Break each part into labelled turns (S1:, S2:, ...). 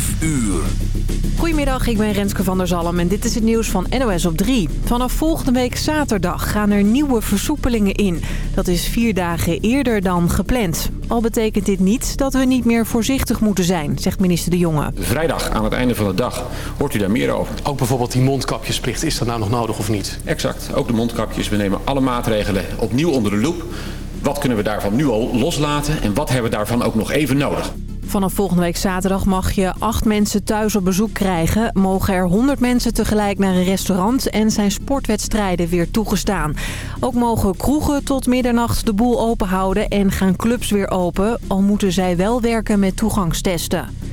S1: 5 uur.
S2: Goedemiddag, ik ben Renske van der Zalm en dit is het nieuws van NOS op 3. Vanaf volgende week zaterdag gaan er nieuwe versoepelingen in. Dat is vier dagen eerder dan gepland. Al betekent dit niet dat we niet meer voorzichtig moeten zijn, zegt minister De Jonge.
S3: Vrijdag aan het einde van de dag hoort u daar meer over.
S4: Ook bijvoorbeeld die mondkapjesplicht, is dat nou nog nodig of niet?
S3: Exact, ook de mondkapjes. We nemen alle maatregelen opnieuw onder de loep. Wat kunnen we daarvan nu al loslaten en wat hebben we daarvan ook nog even nodig?
S2: Vanaf volgende week zaterdag mag je acht mensen thuis op bezoek krijgen. Mogen er 100 mensen tegelijk naar een restaurant en zijn sportwedstrijden weer toegestaan. Ook mogen kroegen tot middernacht de boel open houden en gaan clubs weer open. Al moeten zij wel werken met toegangstesten.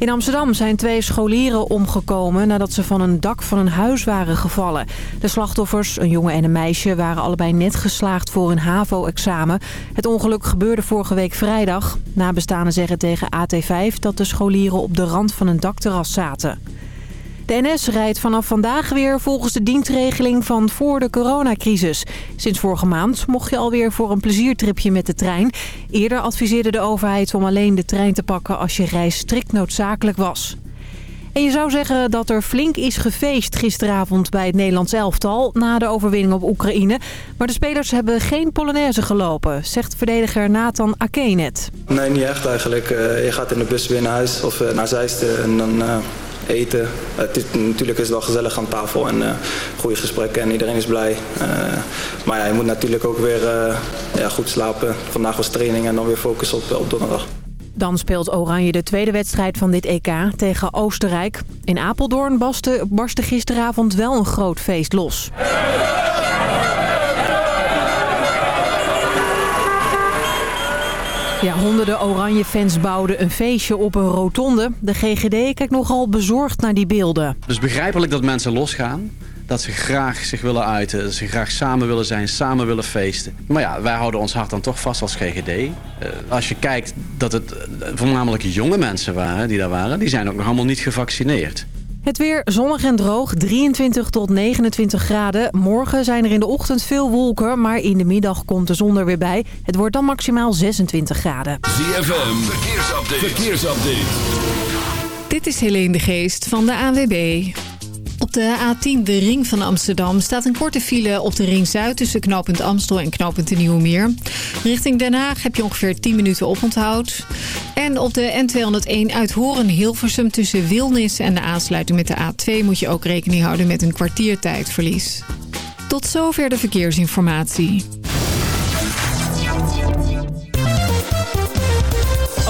S2: In Amsterdam zijn twee scholieren omgekomen nadat ze van een dak van een huis waren gevallen. De slachtoffers, een jongen en een meisje, waren allebei net geslaagd voor een HAVO-examen. Het ongeluk gebeurde vorige week vrijdag. Nabestaanden zeggen tegen AT5 dat de scholieren op de rand van een dakterras zaten. De NS rijdt vanaf vandaag weer volgens de dienstregeling van voor de coronacrisis. Sinds vorige maand mocht je alweer voor een pleziertripje met de trein. Eerder adviseerde de overheid om alleen de trein te pakken als je reis strikt noodzakelijk was. En je zou zeggen dat er flink is gefeest gisteravond bij het Nederlands elftal... na de overwinning op Oekraïne. Maar de spelers hebben geen Polonaise gelopen, zegt verdediger Nathan Akenet.
S5: Nee, niet echt eigenlijk. Uh, je gaat in de bus weer naar huis of uh, naar Zeisten en dan... Eten. Het is, natuurlijk is het wel gezellig aan tafel en uh, goede gesprekken en iedereen is blij. Uh, maar ja, je moet natuurlijk ook weer uh, ja, goed slapen. Vandaag was training en dan weer focus op, op donderdag.
S2: Dan speelt Oranje de tweede wedstrijd van dit EK tegen Oostenrijk. In Apeldoorn barstte gisteravond wel een groot feest los. Ja, honderden oranje fans bouwden een feestje op een rotonde. De GGD kijkt nogal bezorgd naar die beelden.
S6: Dus begrijpelijk dat mensen losgaan. Dat ze graag zich willen uiten. Dat ze graag samen willen zijn, samen willen feesten. Maar ja, wij houden ons hart dan toch vast als GGD. Uh, als je kijkt dat het voornamelijk jonge mensen waren die daar waren. Die zijn ook nog allemaal niet gevaccineerd.
S2: Het weer zonnig en droog, 23 tot 29 graden. Morgen zijn er in de ochtend veel wolken, maar in de middag komt de zon er weer bij. Het wordt dan maximaal 26 graden.
S1: ZFM, verkeersupdate. verkeersupdate.
S7: Dit is Helene de Geest van de AWB. Op de A10, de ring van Amsterdam, staat een korte file op de ring Zuid... tussen knooppunt Amstel en knooppunt de Nieuwe Meer. Richting Den Haag heb je ongeveer 10 minuten oponthoud. En op de N201 uit Horen-Hilversum tussen Wilnis en de aansluiting met de A2... moet je ook rekening houden met een kwartiertijdverlies. Tot zover de verkeersinformatie.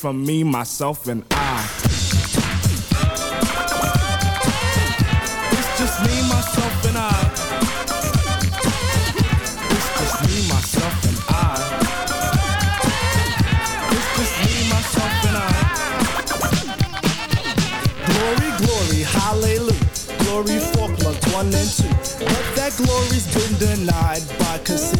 S8: From me, myself, and I. It's just me, myself, and I. It's just me, myself, and I. It's just me, myself, and I. Glory, glory, hallelujah. Glory for plugs one and two. But that glory's been denied by cassettes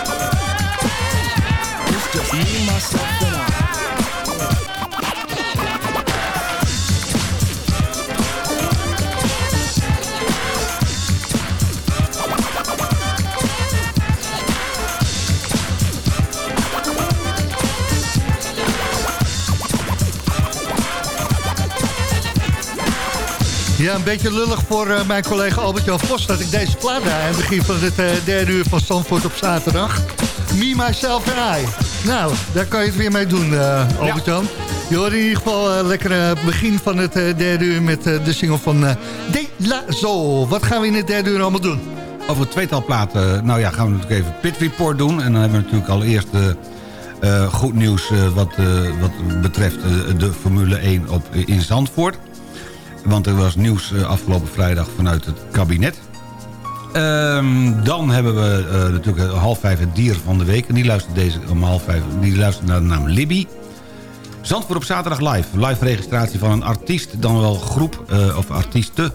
S9: Ja, een beetje lullig voor eh, mijn collega Albert-Jan Vos... dat ik deze plaat draai aan het begin van het eh, derde uur van Zandvoort op zaterdag. Me, Myself en I. Nou, daar kan je het weer mee doen, eh, Albert-Jan. Je hoort in ieder geval uh, lekker begin van het derde uur... met de single van De La Soul. Wat gaan we in het derde uur allemaal doen?
S10: Over het tweetal platen, nou ja, gaan we natuurlijk even Pit Report doen. En dan hebben we natuurlijk allereerst uh, goed nieuws uh, wat, uh, wat betreft de Formule 1 op, in Zandvoort. Want er was nieuws afgelopen vrijdag vanuit het kabinet. Um, dan hebben we natuurlijk half vijf het dier van de week. En die luistert deze om half vijf. Die luistert naar de naam Libby. Zandvoort op zaterdag live. Live registratie van een artiest, dan wel groep of artiesten.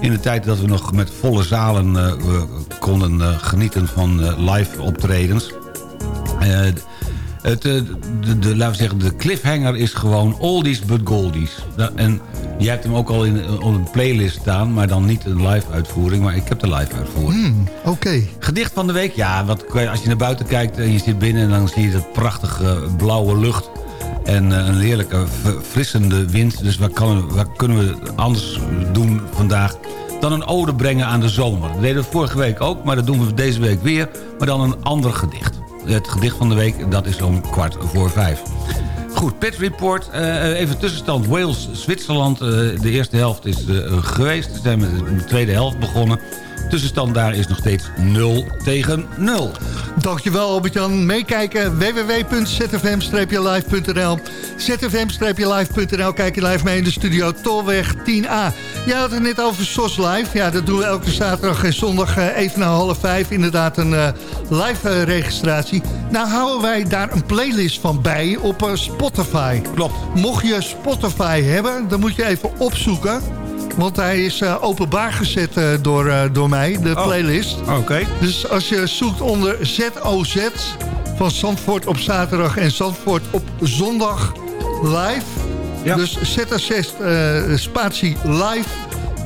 S10: In de tijd dat we nog met volle zalen konden genieten van live optredens. Het, de, de, de, laten we zeggen, de cliffhanger is gewoon oldies but goldies. En jij hebt hem ook al in, op een playlist staan, maar dan niet een live uitvoering. Maar ik heb de live uitvoering.
S9: Hmm, Oké. Okay.
S10: Gedicht van de week, ja, wat, als je naar buiten kijkt en je zit binnen... en dan zie je dat prachtige blauwe lucht en een heerlijke verfrissende wind. Dus wat, kan, wat kunnen we anders doen vandaag dan een ode brengen aan de zomer? Dat deden we vorige week ook, maar dat doen we deze week weer. Maar dan een ander gedicht het gedicht van de week, dat is om kwart voor vijf. Goed, Pit Report. Uh, even tussenstand. Wales-Zwitserland. Uh, de eerste helft is geweest. We zijn met de tweede helft begonnen. Tussenstand daar is nog steeds 0 tegen 0.
S9: Dankjewel Albert-Jan. Meekijken www.zfm-live.nl zfm-live.nl Kijk je live mee in de studio Tolweg 10A. Jij had het net over SOS Live. Ja, dat doen we elke zaterdag en zondag even na half vijf. Inderdaad een uh, live registratie. Nou houden wij daar een playlist van bij op uh, Spotify.
S10: Klopt.
S9: Mocht je Spotify hebben, dan moet je even opzoeken... Want hij is uh, openbaar gezet uh, door, uh, door mij, de playlist.
S10: Oh, Oké. Okay.
S9: Dus als je zoekt onder ZOZ van Zandvoort op zaterdag en Zandvoort op zondag live. Ja. Dus ZOZ spatie live.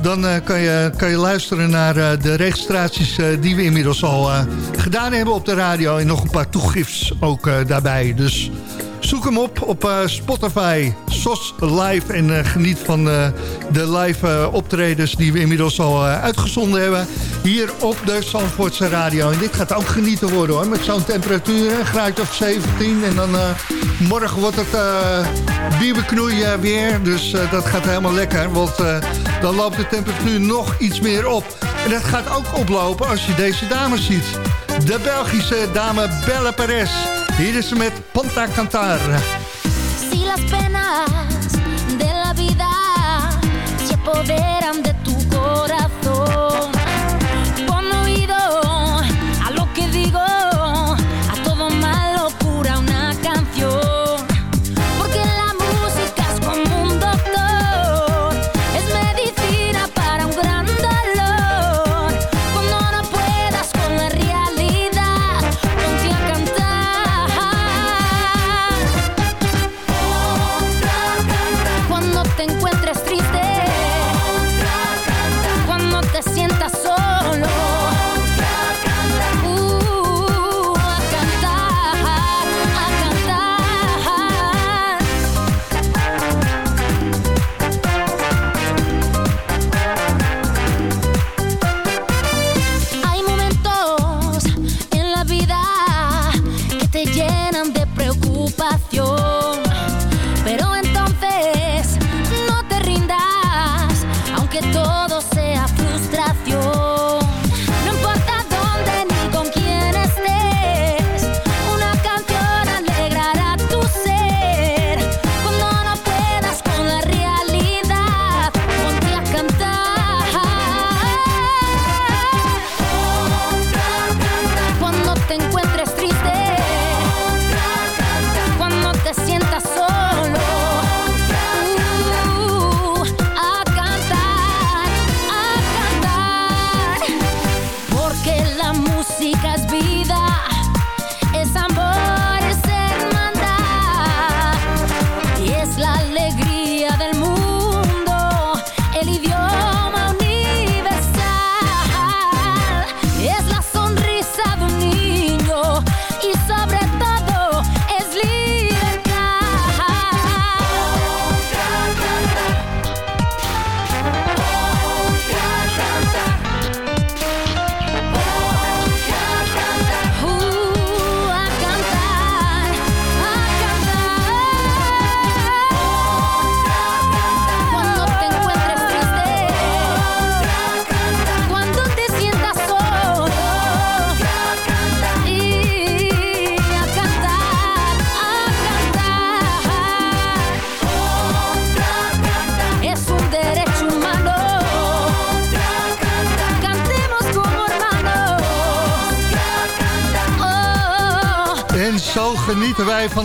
S9: Dan kan, je, kan je luisteren naar de registraties die we inmiddels al gedaan hebben op de radio. En nog een paar toegifts ook daarbij. Dus Zoek hem op op uh, Spotify, SOS Live. En uh, geniet van uh, de live optredens die we inmiddels al uitgezonden hebben. Hier op de Zandvoortse Radio. En dit gaat ook genieten worden hoor. Met zo'n temperatuur, een graadje of 17. En dan morgen wordt het bieberknoei weer. Dus dat gaat helemaal lekker. Want dan loopt de temperatuur nog iets meer op. En dat gaat ook oplopen als je deze dames ziet. De Belgische dame Belle Perez. Hier is ze met Ponta Cantar.
S11: Si las penas de la vida se apoderan de tu corazón.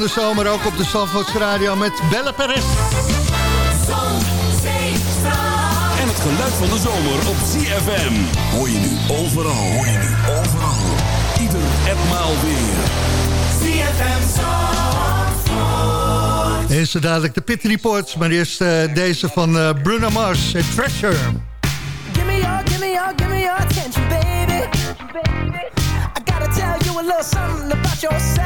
S11: de
S9: zomer ook op de Zandvoorts Radio met Belle Perez.
S1: En het geluid van de zomer op ZFM. Hoor je nu overal, hoor je nu overal. Ieder etmaal weer. ZFM
S9: Zandvoort. Eerst zo dadelijk de Pit Reports, maar eerst uh, deze van uh, Bruno Mars en Treasure.
S12: Give me your, give me your, give me your attention, baby. I gotta tell you a little something about yourself.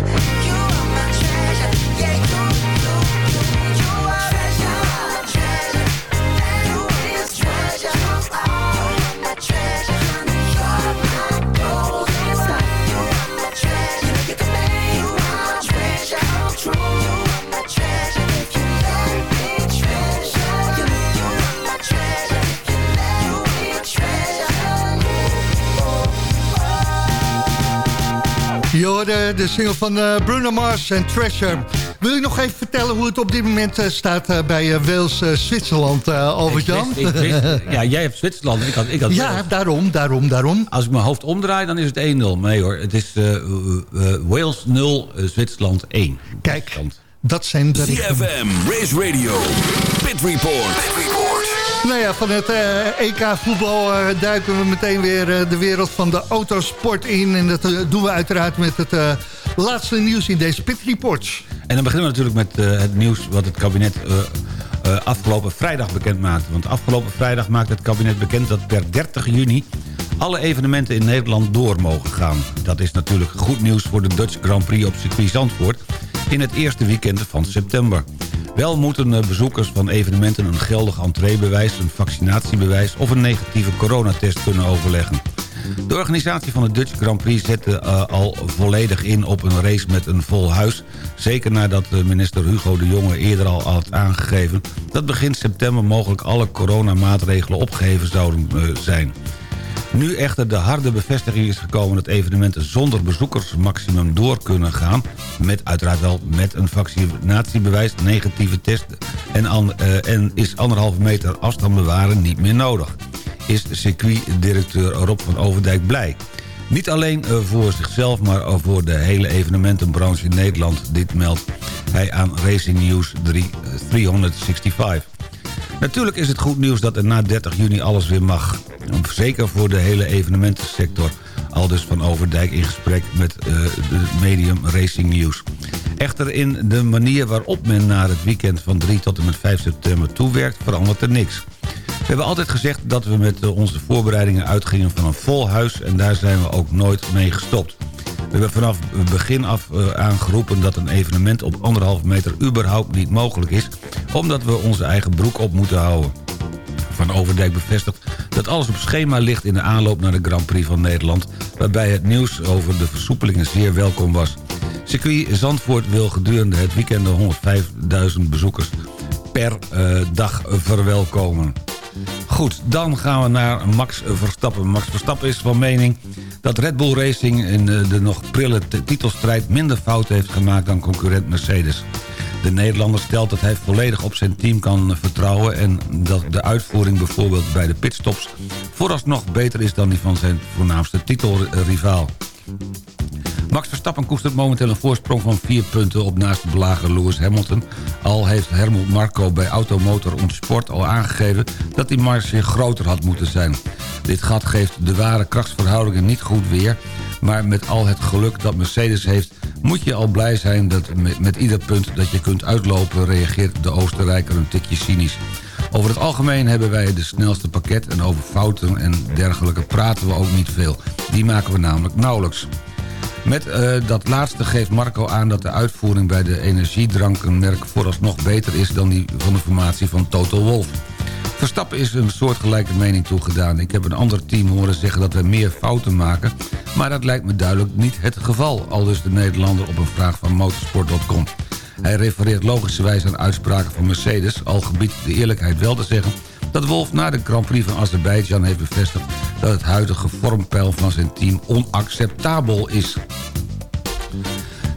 S9: Je de single van eh, Bruno Mars en Treasure. Wil je nog even vertellen hoe het op dit moment eh, staat eh, bij Wales-Zwitserland, Albert-Jan?
S10: Ja, jij hebt Zwitserland. Ik had, ik had
S9: ja, daarom, daarom, daarom.
S10: Als ik mijn hoofd omdraai, dan is het 1-0. Nee hoor, het is Wales 0, Zwitserland 1.
S9: Kijk, dat zijn... De
S1: CFM, Race Radio, Pit Report. Pit Report.
S9: Nou ja, van het eh, EK voetbal eh, duiken we meteen weer eh, de wereld van de autosport in. En dat doen we uiteraard met het laatste nieuws in deze Pit Reports.
S10: En dan beginnen we natuurlijk met het nieuws wat het kabinet afgelopen vrijdag bekend maakte. Want afgelopen vrijdag maakte het kabinet bekend dat per 30 juni alle evenementen in Nederland door mogen gaan. Dat is natuurlijk goed nieuws voor de Dutch Grand Prix op circuit Zandvoort... in het eerste weekend van september. Wel moeten eh, bezoekers van evenementen een geldig entreebewijs... een vaccinatiebewijs of een negatieve coronatest kunnen overleggen. De organisatie van de Dutch Grand Prix zette uh, al volledig in op een race met een vol huis. Zeker nadat minister Hugo de Jonge eerder al had aangegeven... dat begin september mogelijk alle coronamaatregelen opgeheven zouden zijn. Nu echter de harde bevestiging is gekomen dat evenementen zonder bezoekersmaximum door kunnen gaan... met uiteraard wel met een vaccinatiebewijs, negatieve test... en, uh, en is anderhalve meter afstand bewaren niet meer nodig. Is circuitdirecteur Rob van Overdijk blij. Niet alleen uh, voor zichzelf, maar voor de hele evenementenbranche in Nederland. Dit meldt hij aan Racing News 3, 365. Natuurlijk is het goed nieuws dat er na 30 juni alles weer mag. Zeker voor de hele evenementensector. Aldus van Overdijk in gesprek met uh, de medium Racing News. Echter in de manier waarop men naar het weekend van 3 tot en met 5 september toewerkt... verandert er niks. We hebben altijd gezegd dat we met onze voorbereidingen uitgingen van een vol huis... en daar zijn we ook nooit mee gestopt. We hebben vanaf begin af uh, aangeroepen dat een evenement op anderhalf meter überhaupt niet mogelijk is... omdat we onze eigen broek op moeten houden. Van Overdijk bevestigt dat alles op schema ligt in de aanloop naar de Grand Prix van Nederland... waarbij het nieuws over de versoepelingen zeer welkom was. Circuit Zandvoort wil gedurende het weekend 105.000 bezoekers per uh, dag verwelkomen. Goed, dan gaan we naar Max Verstappen. Max Verstappen is van mening dat Red Bull Racing in de nog prille titelstrijd... minder fouten heeft gemaakt dan concurrent Mercedes. De Nederlander stelt dat hij volledig op zijn team kan vertrouwen... en dat de uitvoering bijvoorbeeld bij de pitstops... vooralsnog beter is dan die van zijn voornaamste titelrivaal. Max Verstappen koestert momenteel een voorsprong van vier punten... op naast de belager Lewis Hamilton. Al heeft Helmut Marco bij Automotor Sport al aangegeven... dat die marge groter had moeten zijn. Dit gat geeft de ware krachtsverhoudingen niet goed weer... maar met al het geluk dat Mercedes heeft... moet je al blij zijn dat met, met ieder punt dat je kunt uitlopen... reageert de Oostenrijker een tikje cynisch. Over het algemeen hebben wij de snelste pakket... en over fouten en dergelijke praten we ook niet veel. Die maken we namelijk nauwelijks. Met uh, dat laatste geeft Marco aan dat de uitvoering bij de energiedrankenmerk vooralsnog beter is dan die van de formatie van Total Wolf. Verstappen is een soortgelijke mening toegedaan. Ik heb een ander team horen zeggen dat we meer fouten maken... maar dat lijkt me duidelijk niet het geval... al dus de Nederlander op een vraag van motorsport.com. Hij refereert logischerwijs aan uitspraken van Mercedes... al gebiedt de eerlijkheid wel te zeggen dat Wolf na de Grand Prix van Azerbeidzjan heeft bevestigd... dat het huidige vormpeil van zijn team onacceptabel is.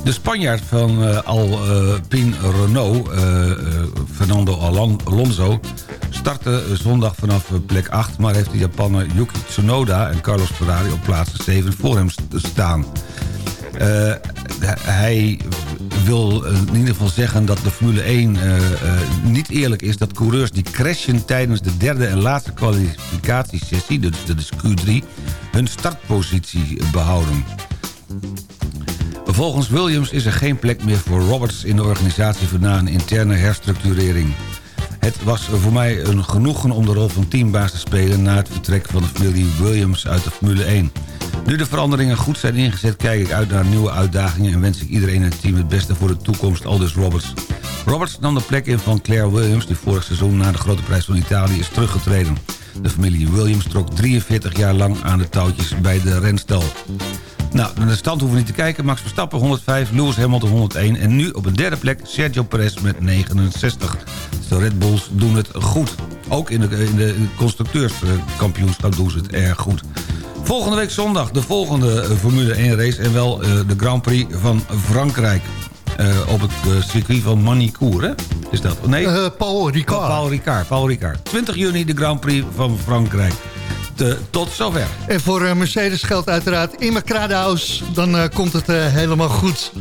S10: De Spanjaard van uh, Alpine Renault, uh, Fernando Alonso... startte zondag vanaf plek 8... maar heeft de Japaner Yuki Tsunoda en Carlos Ferrari op plaats 7 voor hem staan. Uh, hij wil in ieder geval zeggen dat de Formule 1 uh, uh, niet eerlijk is... dat coureurs die crashen tijdens de derde en laatste kwalificatiesessie... dus dat is Q3, hun startpositie behouden. Volgens Williams is er geen plek meer voor Roberts in de organisatie... na een interne herstructurering. Het was voor mij een genoegen om de rol van teambaas te spelen... na het vertrek van de familie Williams uit de Formule 1... Nu de veranderingen goed zijn ingezet, kijk ik uit naar nieuwe uitdagingen... en wens ik iedereen in het team het beste voor de toekomst, aldus Roberts. Roberts nam de plek in van Claire Williams... die vorig seizoen na de Grote Prijs van Italië is teruggetreden. De familie Williams trok 43 jaar lang aan de touwtjes bij de renstal. Nou, naar de stand hoeven we niet te kijken. Max Verstappen 105, Lewis Hamilton 101... en nu op een derde plek Sergio Perez met 69. Dus de Red Bulls doen het goed. Ook in de, in de constructeurskampioenschap doen ze het erg goed. Volgende week zondag de volgende eh, Formule 1 race... en wel uh, de Grand Prix van Frankrijk. Uh, op het circuit van Manicourt, hè? Is dat? Nee?
S9: Uh, Paul Ricard.
S10: Paul Ricard, Paul Ricard. 20 juni de Grand Prix van Frankrijk. Te, tot zover.
S9: En voor Mercedes geldt uiteraard in Kradaus. Dan komt het helemaal goed.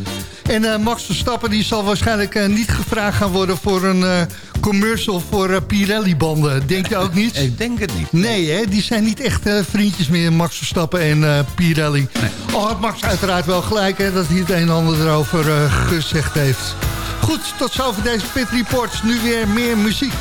S13: En eh, Max Verstappen die zal waarschijnlijk eh, niet gevraagd gaan worden... voor een eh, commercial voor Pirelli-banden. Denk je ook niet?
S10: Ik denk het niet.
S13: Nee, hè? die zijn niet echt vriendjes meer, Max Verstappen en Pirelli.
S10: Nee.
S13: Al had Max uiteraard wel gelijk hè, dat hij het een en ander erover gezegd heeft. Goed, tot zover deze Pit Reports. Nu weer meer muziek.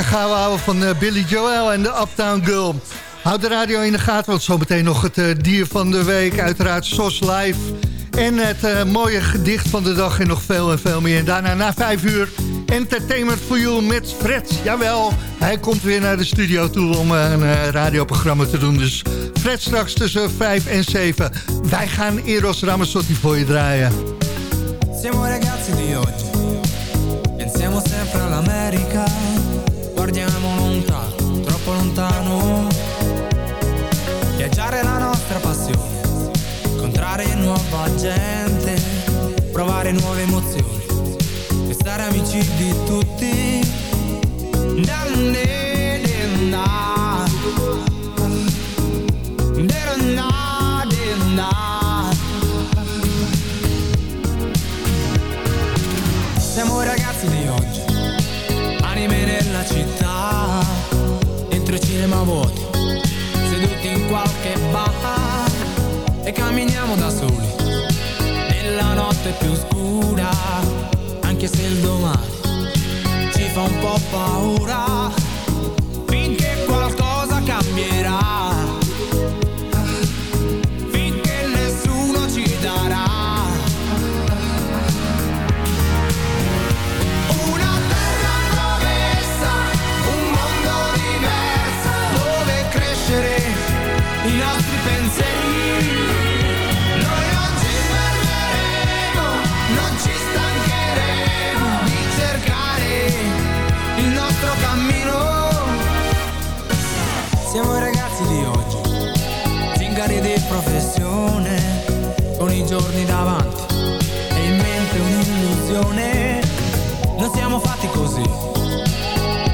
S13: Heerlijke gouden ouwe van uh, Billy Joel en de Uptown Girl. Houd de radio in de gaten, want zometeen nog het uh, dier van de week. Uiteraard SOS Live. En het uh, mooie gedicht van de dag en nog veel en veel meer. En daarna na vijf uur Entertainment for You met Fred. Jawel, hij komt weer naar de studio toe om een radioprogramma te doen. Dus Fred straks tussen vijf en zeven. Wij gaan Eros Ramazzotti voor je draaien.
S14: Siamo ragazzi di oggi. Pensiamo sempre all'America guardiamo lontano, troppo lontano. Viaggiare è la nostra passione, incontrare nuova gente, provare nuove emozioni, stare amici di tutti. Siamo ragazzi cinema vuoti, seduti in qualche bar e camminiamo da soli, nella notte più scura, anche se il domani ci fa un po' paura, finché qualcosa cambierà. giorni davanti. E in mente un'illusione. Non siamo fatti così,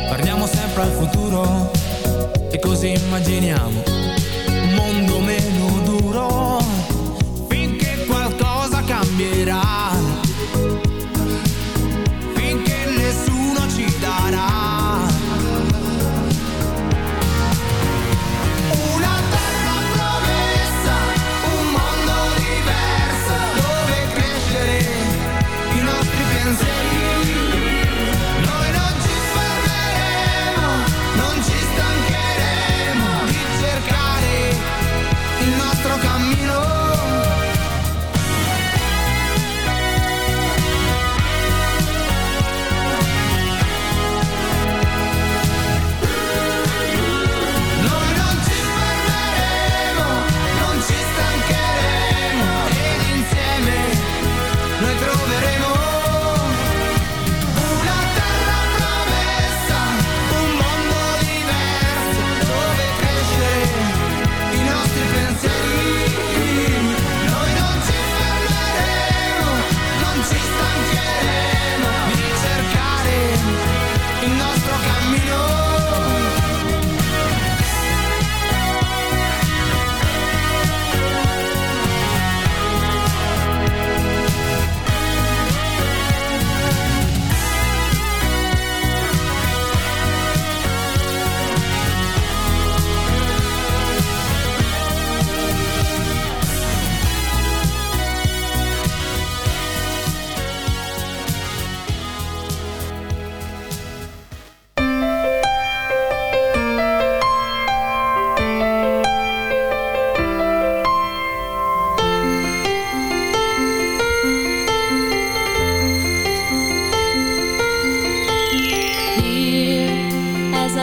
S14: parliamo sempre al futuro e così immaginiamo.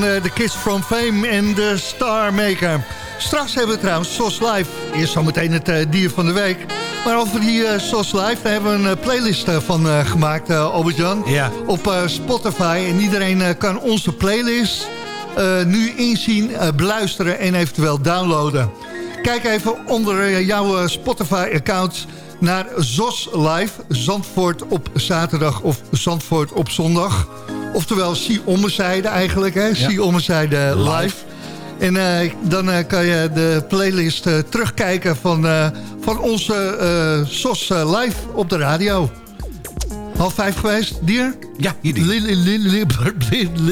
S9: van uh, The Kids from Fame en The Star Maker. Straks hebben we trouwens SOS Live. Eerst zometeen het uh, dier van de week. Maar over die uh, SOS Live, daar hebben we een playlist van gemaakt, Albert-Jan.
S10: Ja.
S9: Op Spotify. En iedereen kan onze playlist nu inzien, beluisteren en eventueel downloaden. Kijk even onder jouw Spotify-account naar ZOS Live. Zandvoort op zaterdag of Zandvoort op zondag. Oftewel Zie Ommezijde eigenlijk, hè? Zie Ommezijde live. En uh, dan uh, kan je de playlist uh, terugkijken van, van onze SOS live op de radio. Half vijf geweest, dier?
S10: Ja, hier die.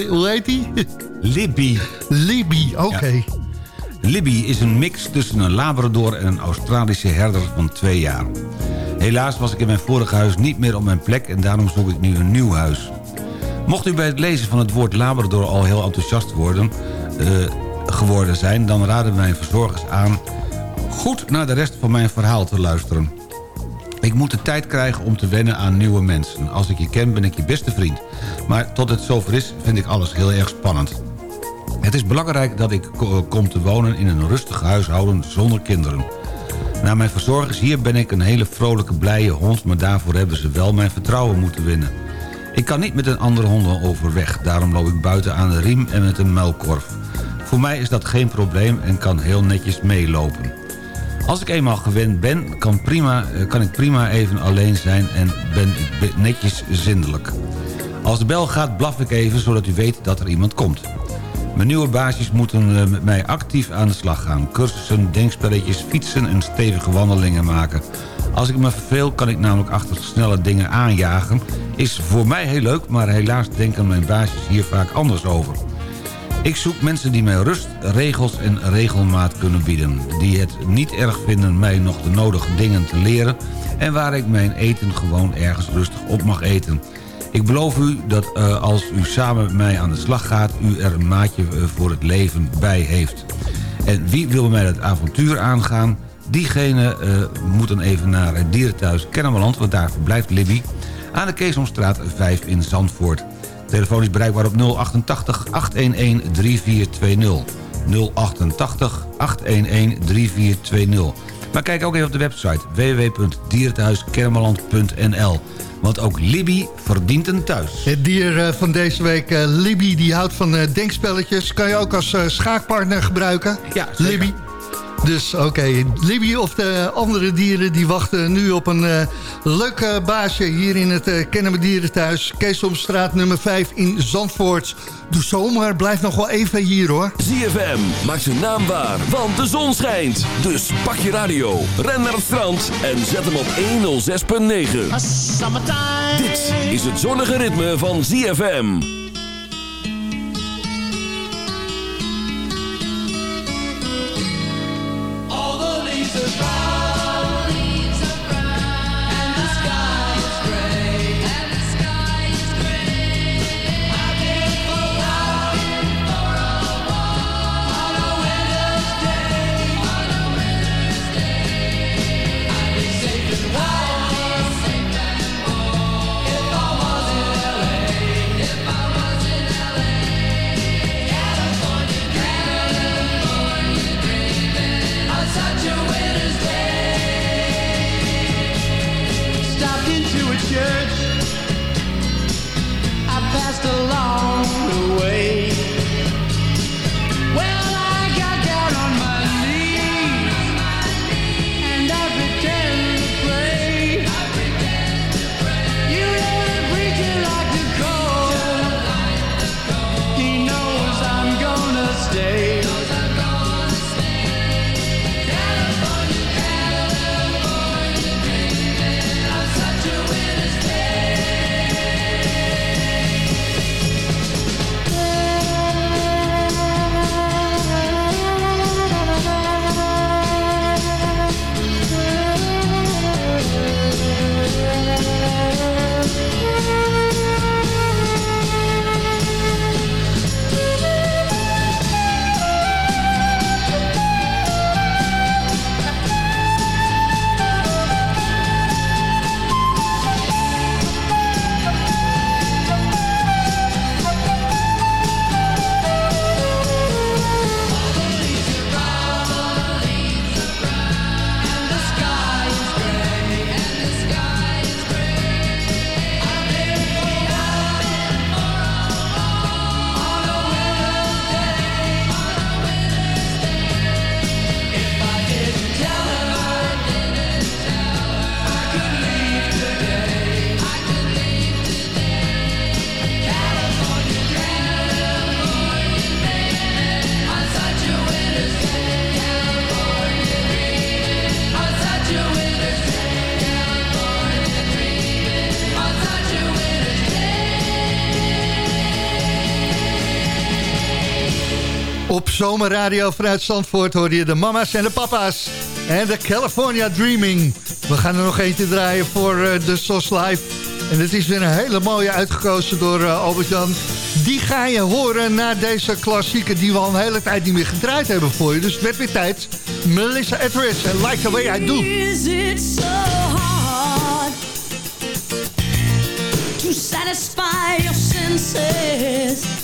S9: Hoe heet die?
S10: Libby.
S9: Libby, oké. Okay.
S10: Ja. Libby is een mix tussen een Labrador en een Australische herder van twee jaar. Helaas was ik in mijn vorige huis niet meer op mijn plek... en daarom zoek ik nu een nieuw huis. Mocht u bij het lezen van het woord Labrador al heel enthousiast worden, uh, geworden zijn... dan raden mijn verzorgers aan goed naar de rest van mijn verhaal te luisteren. Ik moet de tijd krijgen om te wennen aan nieuwe mensen. Als ik je ken ben ik je beste vriend. Maar tot het zover is vind ik alles heel erg spannend. Het is belangrijk dat ik kom te wonen in een rustig huishouden zonder kinderen. Na mijn verzorgers hier ben ik een hele vrolijke, blije hond... maar daarvoor hebben ze wel mijn vertrouwen moeten winnen. Ik kan niet met een andere hond overweg. Daarom loop ik buiten aan de riem en met een muilkorf. Voor mij is dat geen probleem en kan heel netjes meelopen. Als ik eenmaal gewend ben, kan, prima, eh, kan ik prima even alleen zijn en ben ik netjes zindelijk. Als de bel gaat, blaf ik even, zodat u weet dat er iemand komt. Mijn nieuwe baasjes moeten eh, met mij actief aan de slag gaan. Cursussen, denkspelletjes, fietsen en stevige wandelingen maken. Als ik me verveel kan ik namelijk achter snelle dingen aanjagen. Is voor mij heel leuk, maar helaas denken mijn baasjes hier vaak anders over. Ik zoek mensen die mij rust, regels en regelmaat kunnen bieden. Die het niet erg vinden mij nog de nodige dingen te leren... en waar ik mijn eten gewoon ergens rustig op mag eten. Ik beloof u dat uh, als u samen met mij aan de slag gaat... u er een maatje uh, voor het leven bij heeft. En wie wil mij dat avontuur aangaan... diegene uh, moet dan even naar het dierenthuis Kennemerland... want daar verblijft Libby... aan de Keesomstraat 5 in Zandvoort. Telefoon is bereikbaar op 088 811 3420. 088 811 3420. Maar kijk ook even op de website www.dierenthuiskermeland.nl. Want ook Libby verdient een thuis.
S9: Het dier eh, van deze week, uh, Libby, die houdt van uh, denkspelletjes. Kan je ook als schaakpartner gebruiken.
S10: Ja,
S9: Libby. Dus oké, okay. Libby of de andere dieren die wachten nu op een uh, leuk baasje hier in het uh, Kennen Dierenthuis. Keesomstraat nummer 5 in Zandvoort. Doe zomaar, blijf nog wel even hier hoor.
S1: ZFM, maak zijn naam waar, want de zon schijnt. Dus pak je radio, ren naar het strand en zet hem op 106.9. Dit is het zonnige ritme van ZFM.
S15: church
S9: Op Zomerradio vanuit Zandvoort hoor je de mama's en de papa's. En de California Dreaming. We gaan er nog eentje draaien voor eh, de SOS Live. En het is weer een hele mooie uitgekozen door uh, Albert-Jan. Die ga je horen na deze klassieke die we al een hele tijd niet meer gedraaid hebben voor je. Dus het werd weer tijd. Melissa Etheridge en Like the Way I Do.
S15: Is it so hard to satisfy your senses?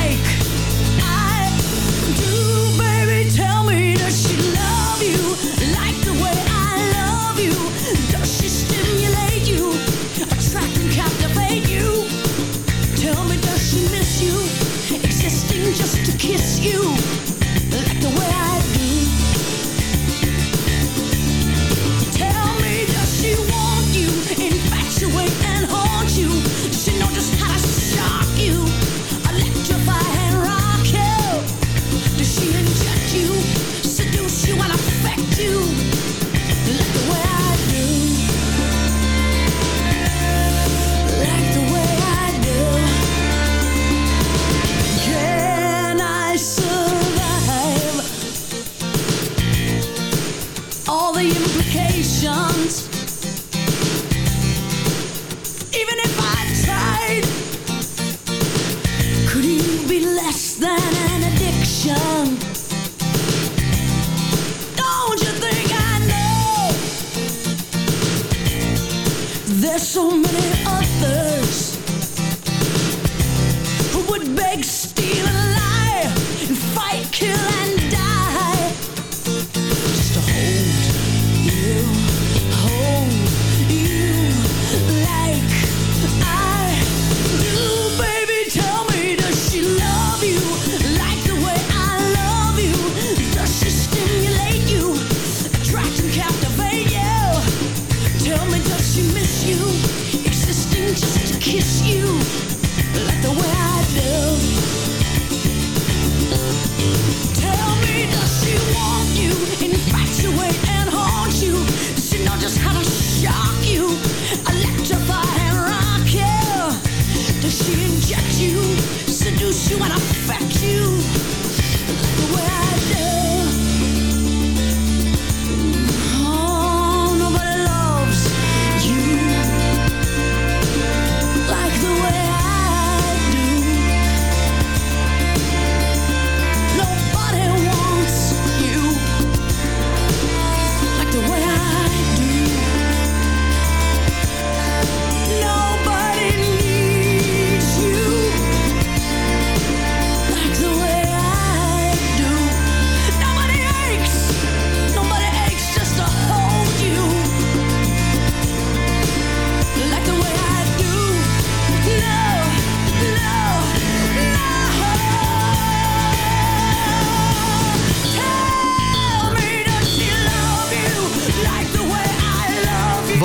S15: kiss you implications? Even if I tried, could you be less than an addiction? Don't you think I know? There's so many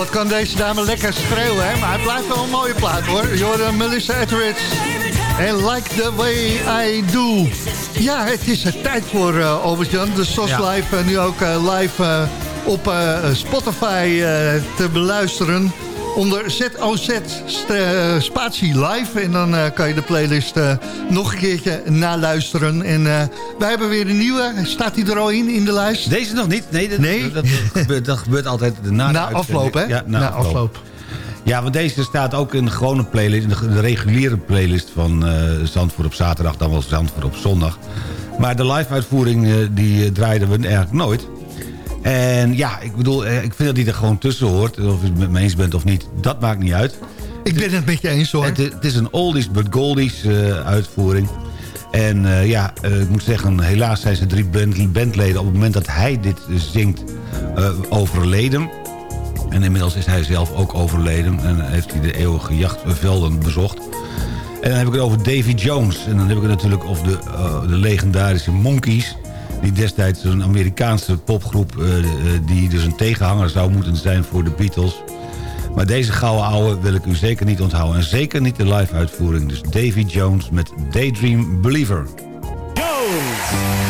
S9: Wat kan deze dame lekker schreeuwen, hè? Maar het blijft wel een mooie plaat, hoor. Jordan Melissa Etheridge. En Like the Way I Do. Ja, het is er tijd voor uh, Albert-Jan. De SOS
S10: Ja.
S9: Live eh, nu ook eh, live op Spotify te beluisteren. Onder ZOZ eh, spatie live. En dan eh, kan je de playlist eh, nog een keertje naluisteren. En wij hebben weer een nieuwe. Staat die er al in, in de lijst?
S10: Deze nog niet. Nee, dat,
S9: Nee?
S10: dat, gebeurt, dat gebeurt altijd na,
S9: Na afloop, hè?
S10: Ja, na,
S9: Na
S10: afloop.
S9: afloop.
S10: Ja, want deze staat ook in de gewone playlist, in de, de reguliere playlist van Zandvoort op zaterdag, dan wel Zandvoort op zondag. Maar de live uitvoering, eh, die draaiden we eigenlijk nooit. En ja, ik bedoel, eh, ik vind dat die er gewoon tussen hoort. Of je het met me eens bent of niet, dat maakt niet uit.
S9: Ik ben het met je eens hoor.
S10: Het, het is een oldies but goldies eh, uitvoering. En eh, ja, ik moet zeggen, helaas zijn ze drie band, bandleden... op het moment dat hij dit zingt overleden. En inmiddels is hij zelf ook overleden... en heeft hij de eeuwige jachtvelden bezocht. En dan heb ik het over Davy Jones. En dan heb ik het natuurlijk over de, de legendarische Monkees. Die destijds een Amerikaanse popgroep... eh, eh, die dus een tegenhanger zou moeten zijn voor de Beatles. Maar deze gouden ouwe wil ik u zeker niet onthouden. En zeker niet de live uitvoering. Dus Davy Jones met Daydream Believer.
S13: Well,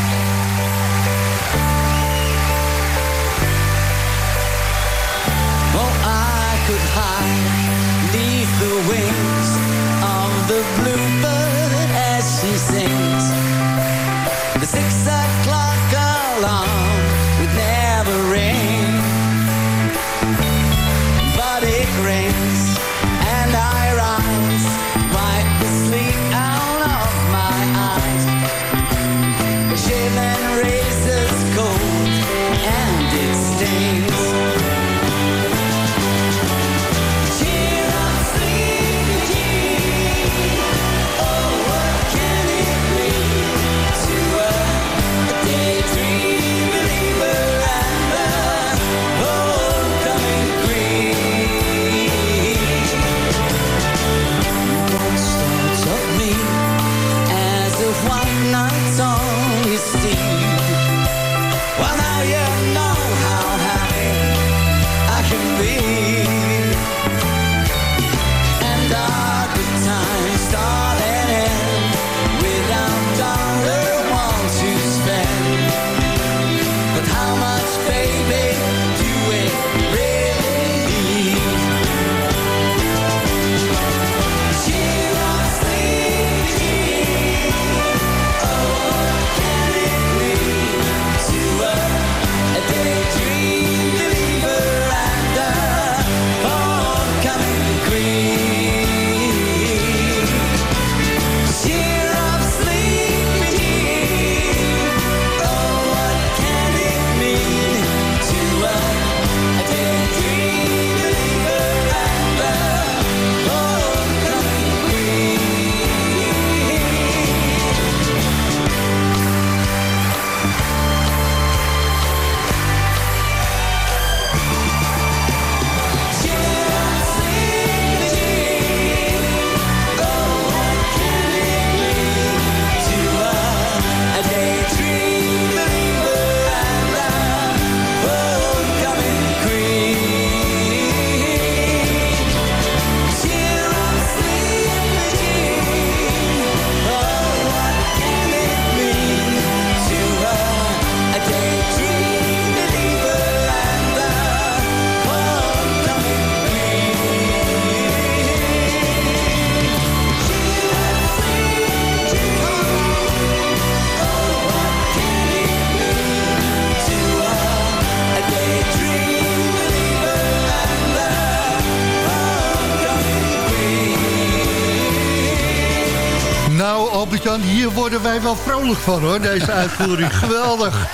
S9: wij wel vrolijk van, hoor, deze uitvoering. Geweldig.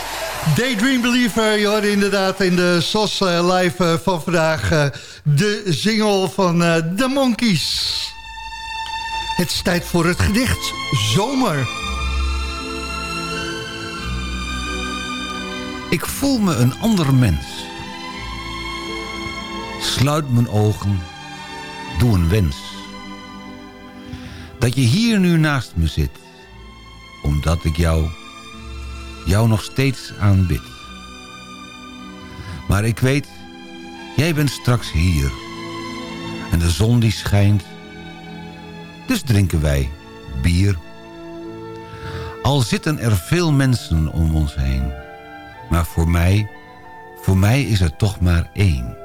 S9: Daydream Believer, je hoorde inderdaad in de SOS eh, live eh, van vandaag... eh, de single van The Monkeys. Het is tijd voor het gedicht Zomer.
S10: Ik voel me een ander mens. Sluit mijn ogen, doe een wens. Dat je hier nu naast me zit. Omdat ik jou, jou nog steeds aanbid. Maar ik weet, jij bent straks hier. En de zon die schijnt. Dus drinken wij bier. Al zitten er veel mensen om ons heen. Maar voor mij, voor mij is er toch maar één.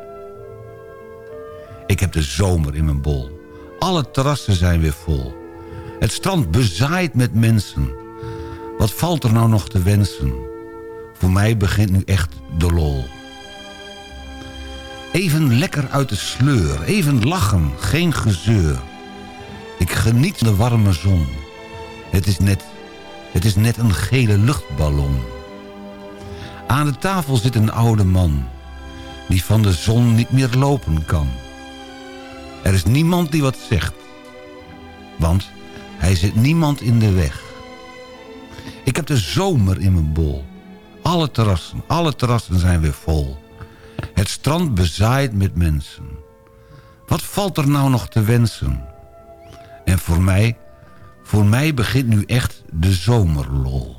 S10: Ik heb de zomer in mijn bol. Alle terrassen zijn weer vol. Het strand bezaaid met mensen. Wat valt er nou nog te wensen? Voor mij begint nu echt de lol. Even lekker uit de sleur. Even lachen, geen gezeur. Ik geniet de warme zon. Het is net, het is net een gele luchtballon. Aan de tafel zit een oude man... die van de zon niet meer lopen kan. Er is niemand die wat zegt. Want hij zit niemand in de weg. Ik heb de zomer in mijn bol. Alle terrassen, alle terrassen zijn weer vol. Het strand bezaaid met mensen. Wat valt er nou nog te wensen? En voor mij,
S16: voor mij begint nu echt de zomerlol.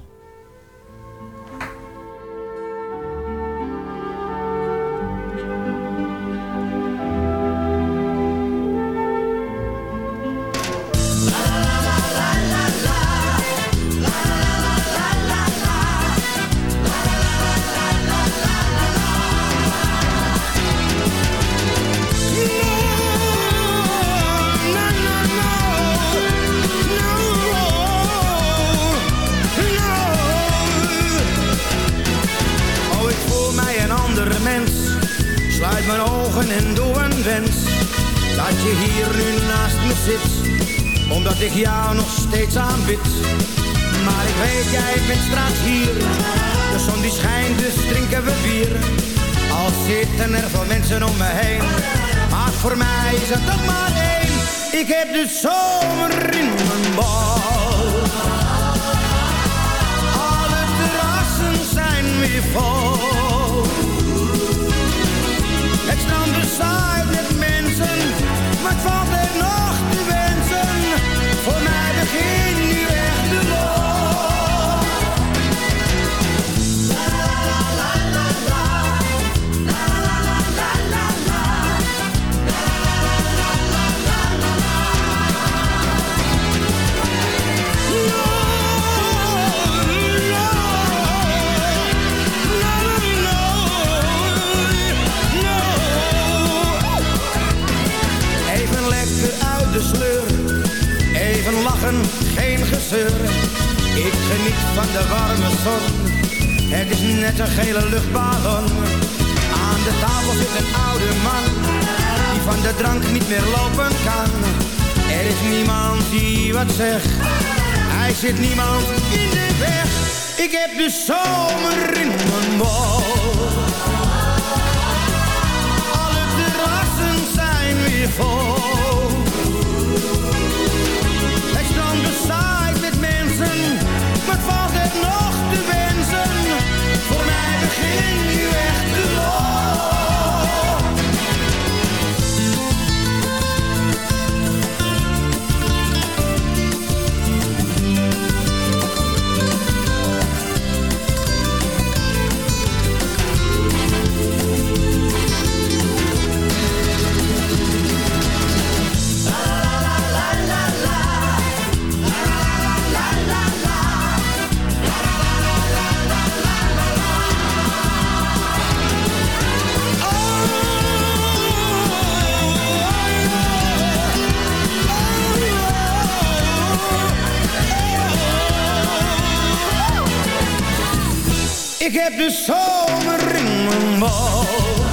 S17: komen ring mijn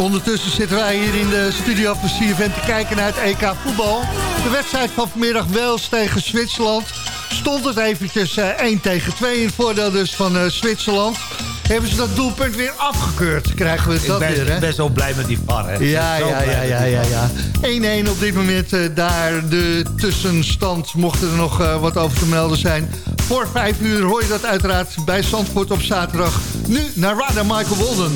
S9: Ondertussen zitten wij hier in de studio van CFN te kijken naar het EK voetbal. De wedstrijd van vanmiddag Wales tegen Zwitserland. Stond het eventjes eh, 1 tegen 2 in voordeel dus van eh, Zwitserland hebben ze dat doelpunt weer afgekeurd. Krijgen we dat
S16: ben,
S9: weer, hè?
S16: Ik ben zo blij met die VAR, hè?
S9: Ja, ja, ja, ja, ja, ja. 1-1 op dit moment eh, daar de tussenstand. Mochten er nog wat over te melden zijn. Voor 5 uur hoor je dat uiteraard bij Zandvoort op zaterdag. Nu naar Radar Michael
S18: Wolden.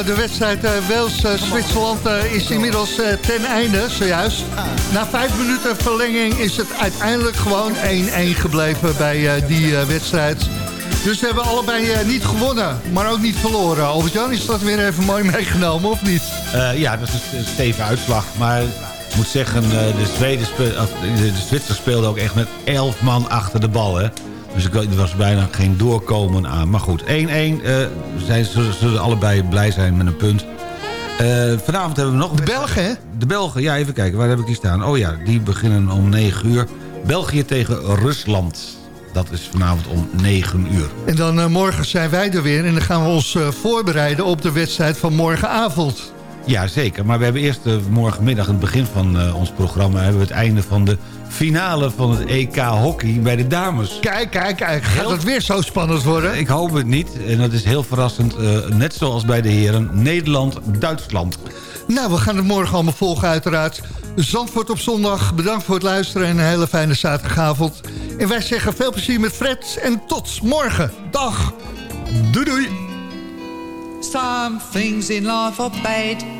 S9: Nou, de wedstrijd eh, Wales-Zwitserland eh, is inmiddels eh, ten einde, zojuist. Na vijf minuten verlenging is het uiteindelijk gewoon 1-1 gebleven bij die wedstrijd. Dus we hebben allebei niet gewonnen, maar ook niet verloren. Albert-Jan, is dat weer even mooi meegenomen, of niet?
S10: Ja, dat is een stevige uitslag. Maar ik moet zeggen, de, speel, de, de Zwitsers speelden ook echt met 11 man achter de bal. Hè? Dus er was bijna geen doorkomen aan. Maar goed, 1-1. eh zijn, zullen, allebei blij zijn met een punt. Eh, vanavond hebben we nog... De
S9: Belgen, hè?
S10: De Belgen, ja, even kijken. Waar heb ik die staan? Oh ja, die beginnen om 9 uur. België tegen Rusland. Dat is vanavond om 9 uur.
S9: En dan eh, morgen zijn wij er weer en dan gaan we ons voorbereiden op de wedstrijd van morgenavond.
S10: Ja, zeker. Maar we hebben eerst eh, morgenmiddag, in het begin van eh, ons programma... hebben we het einde van de finale van het EK hockey bij de dames.
S9: Kijk, kijk, kijk. Gaat het weer zo spannend worden?
S10: Ik hoop het niet. En dat is heel verrassend. eh, net zoals bij de heren. Nederland-Duitsland.
S9: Nou, we gaan het morgen allemaal volgen uiteraard. Zandvoort op zondag. Bedankt voor het luisteren en een hele fijne zaterdagavond. En wij zeggen veel plezier met Fred en tot morgen. Dag. Doei doei.
S19: Some things in life are bad.